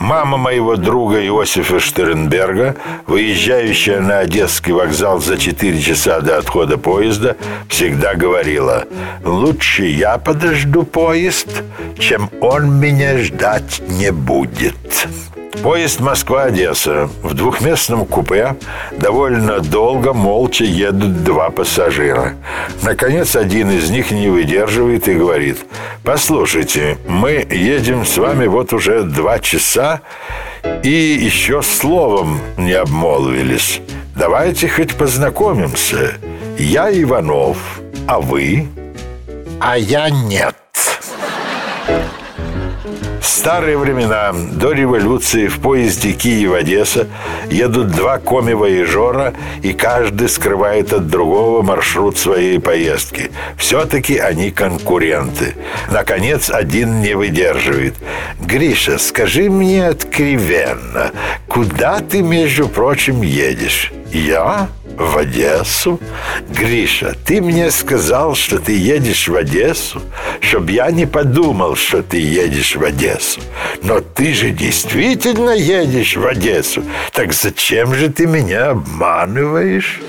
Мама моего друга Иосифа Штернберга, выезжающая на Одесский вокзал за 4 часа до отхода поезда, всегда говорила «Лучше я подожду поезд, чем он меня ждать не будет». Поезд Москва-Одесса. В двухместном купе довольно долго молча едут два пассажира. Наконец, один из них не выдерживает и говорит «Послушайте, мы едем с вами вот уже два часа и еще словом не обмолвились. Давайте хоть познакомимся. Я Иванов, а вы?» «А я нет» старые времена, до революции, в поезде Киев-Одесса едут два коми-воежора, и каждый скрывает от другого маршрут своей поездки. Все-таки они конкуренты. Наконец, один не выдерживает. «Гриша, скажи мне откровенно, куда ты, между прочим, едешь?» «Я?» В Одессу? Гриша, ты мне сказал, что ты едешь в Одессу, чтобы я не подумал, что ты едешь в Одессу. Но ты же действительно едешь в Одессу. Так зачем же ты меня обманываешь?